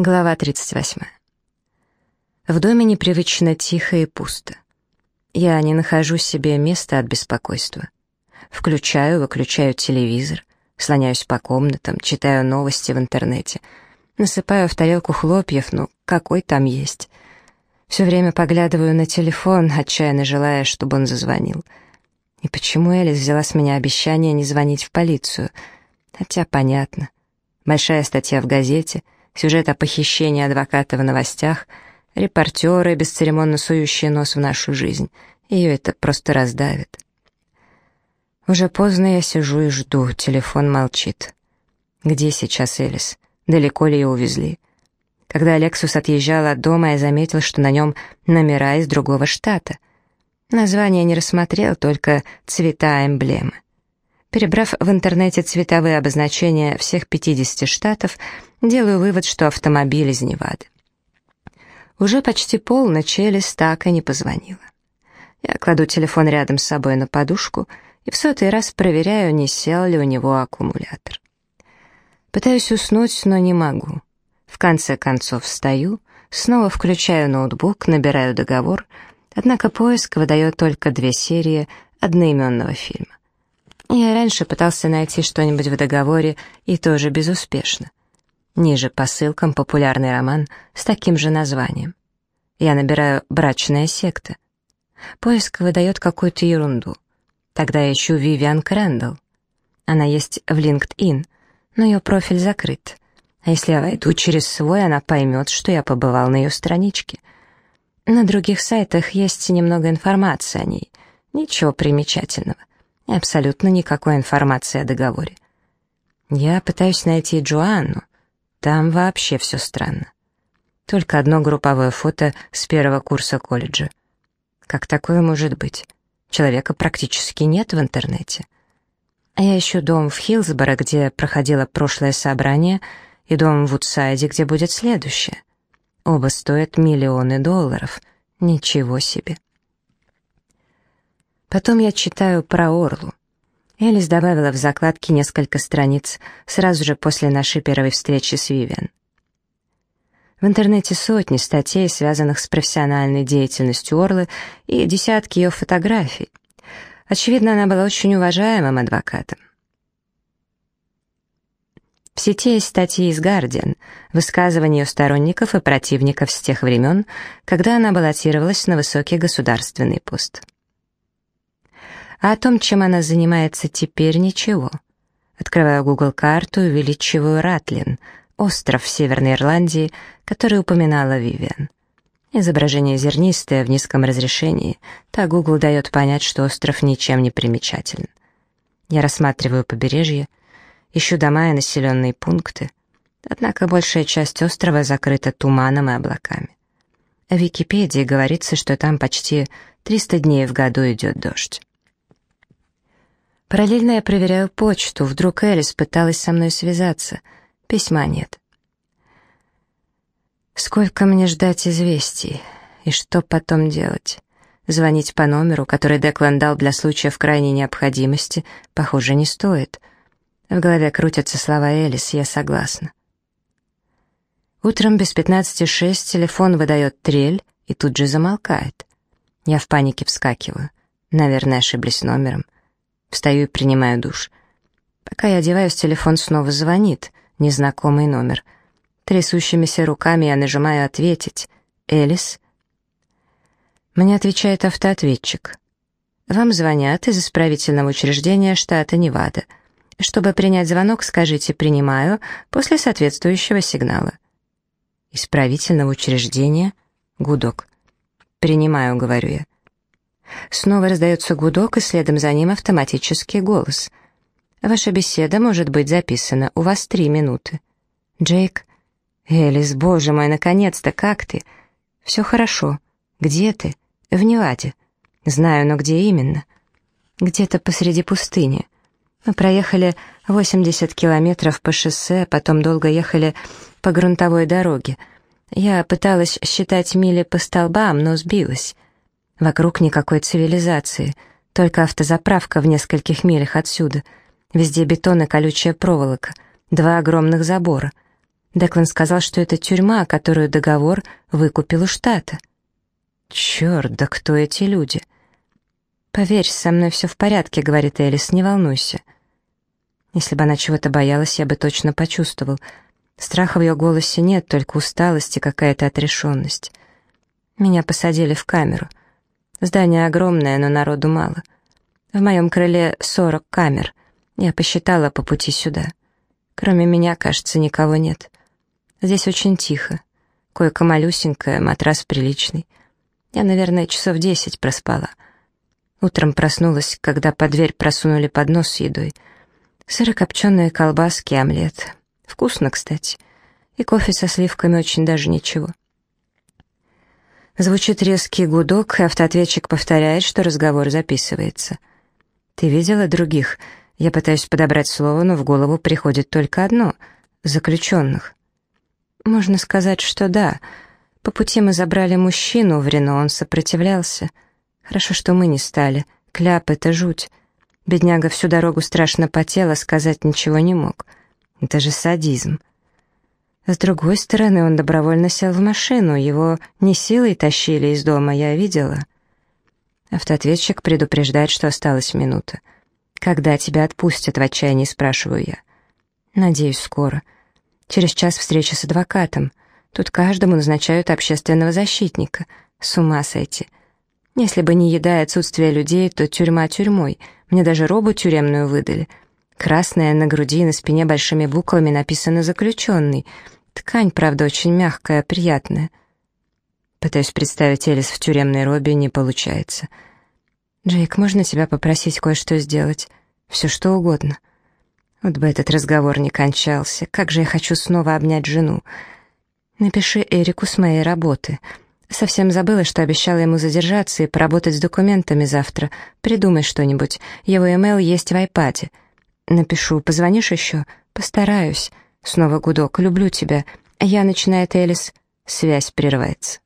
Глава 38. В доме непривычно тихо и пусто. Я не нахожу себе места от беспокойства. Включаю, выключаю телевизор, слоняюсь по комнатам, читаю новости в интернете, насыпаю в тарелку хлопьев, ну, какой там есть. Все время поглядываю на телефон, отчаянно желая, чтобы он зазвонил. И почему Элис взяла с меня обещание не звонить в полицию? Хотя понятно. Большая статья в газете — сюжет о похищении адвоката в новостях, репортеры, бесцеремонно сующие нос в нашу жизнь. Ее это просто раздавит. Уже поздно я сижу и жду, телефон молчит. Где сейчас Элис? Далеко ли ее увезли? Когда Лексус отъезжал от дома, я заметил, что на нем номера из другого штата. Название не рассмотрел, только цвета эмблемы. Перебрав в интернете цветовые обозначения всех 50 штатов, делаю вывод, что автомобиль из Невады. Уже почти полночь Элис так и не позвонила. Я кладу телефон рядом с собой на подушку и в сотый раз проверяю, не сел ли у него аккумулятор. Пытаюсь уснуть, но не могу. В конце концов встаю, снова включаю ноутбук, набираю договор, однако поиск выдает только две серии одноименного фильма. Я раньше пытался найти что-нибудь в договоре, и тоже безуспешно. Ниже по ссылкам популярный роман с таким же названием. Я набираю «брачная секта». Поиск выдает какую-то ерунду. Тогда я ищу Вивиан Крэндалл. Она есть в LinkedIn, но ее профиль закрыт. А если я войду через свой, она поймет, что я побывал на ее страничке. На других сайтах есть немного информации о ней. Ничего примечательного и абсолютно никакой информации о договоре. Я пытаюсь найти Джоанну. Там вообще все странно. Только одно групповое фото с первого курса колледжа. Как такое может быть? Человека практически нет в интернете. А я ищу дом в Хилсборо, где проходило прошлое собрание, и дом в Вудсайде, где будет следующее. Оба стоят миллионы долларов. Ничего себе. Потом я читаю про Орлу. Элис добавила в закладки несколько страниц сразу же после нашей первой встречи с Вивиан. В интернете сотни статей, связанных с профессиональной деятельностью Орлы, и десятки ее фотографий. Очевидно, она была очень уважаемым адвокатом. В сети есть статьи из «Гардиан», высказывания ее сторонников и противников с тех времен, когда она баллотировалась на высокий государственный пост. А о том, чем она занимается теперь, ничего. Открываю Google карту и увеличиваю Ратлин, остров в Северной Ирландии, который упоминала Вивиан. Изображение зернистое, в низком разрешении, так Google дает понять, что остров ничем не примечателен. Я рассматриваю побережье, ищу дома и населенные пункты, однако большая часть острова закрыта туманом и облаками. В Википедии говорится, что там почти 300 дней в году идет дождь. Параллельно я проверяю почту, вдруг Элис пыталась со мной связаться. Письма нет. Сколько мне ждать известий? И что потом делать? Звонить по номеру, который Деклан дал для случаев крайней необходимости, похоже, не стоит. В голове крутятся слова Элис, я согласна. Утром без пятнадцати шесть телефон выдает трель и тут же замолкает. Я в панике вскакиваю. Наверное, ошиблись номером. Встаю и принимаю душ. Пока я одеваюсь, телефон снова звонит. Незнакомый номер. Трясущимися руками я нажимаю «Ответить». «Элис?» Мне отвечает автоответчик. «Вам звонят из исправительного учреждения штата Невада. Чтобы принять звонок, скажите «принимаю» после соответствующего сигнала». «Исправительного учреждения?» «Гудок». «Принимаю», — говорю я. Снова раздается гудок, и следом за ним автоматический голос. «Ваша беседа может быть записана. У вас три минуты». «Джейк?» «Элис, боже мой, наконец-то, как ты?» «Все хорошо. Где ты?» «В Неваде». «Знаю, но где именно?» «Где-то посреди пустыни. Мы проехали 80 километров по шоссе, потом долго ехали по грунтовой дороге. Я пыталась считать мили по столбам, но сбилась». Вокруг никакой цивилизации, только автозаправка в нескольких милях отсюда. Везде бетон и колючая проволока, два огромных забора. Деклан сказал, что это тюрьма, которую договор выкупил у штата. Черт, да кто эти люди? «Поверь, со мной все в порядке», — говорит Элис, — «не волнуйся». Если бы она чего-то боялась, я бы точно почувствовал. Страха в ее голосе нет, только усталость и какая-то отрешенность. Меня посадили в камеру. Здание огромное, но народу мало. В моем крыле сорок камер. Я посчитала по пути сюда. Кроме меня, кажется, никого нет. Здесь очень тихо. Койка малюсенькая, матрас приличный. Я, наверное, часов десять проспала. Утром проснулась, когда под дверь просунули поднос с едой. Сырокопченые колбаски, омлет. Вкусно, кстати. И кофе со сливками очень даже ничего. Звучит резкий гудок, и автоответчик повторяет, что разговор записывается. «Ты видела других?» Я пытаюсь подобрать слово, но в голову приходит только одно — заключенных. Можно сказать, что да. По пути мы забрали мужчину в Рено, он сопротивлялся. Хорошо, что мы не стали. Кляп — это жуть. Бедняга всю дорогу страшно потел, а сказать ничего не мог. Это же садизм. С другой стороны, он добровольно сел в машину, его не силой тащили из дома, я видела. Автоответчик предупреждает, что осталась минута. «Когда тебя отпустят?» — в отчаянии спрашиваю я. «Надеюсь, скоро. Через час встреча с адвокатом. Тут каждому назначают общественного защитника. С ума сойти. Если бы не еда и отсутствие людей, то тюрьма тюрьмой. Мне даже робу тюремную выдали. Красная на груди и на спине большими буквами написано «заключенный». Ткань, правда, очень мягкая, приятная. Пытаюсь представить Элис в тюремной робе, не получается. «Джейк, можно тебя попросить кое-что сделать? Все что угодно». Вот бы этот разговор не кончался. Как же я хочу снова обнять жену. Напиши Эрику с моей работы. Совсем забыла, что обещала ему задержаться и поработать с документами завтра. Придумай что-нибудь. Его имейл есть в айпаде. Напишу. Позвонишь еще? Постараюсь. Снова гудок. Люблю тебя. Я начинает Элис. Связь прерывается.